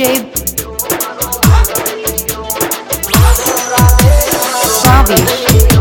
DJ Bobby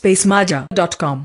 spacemaja.com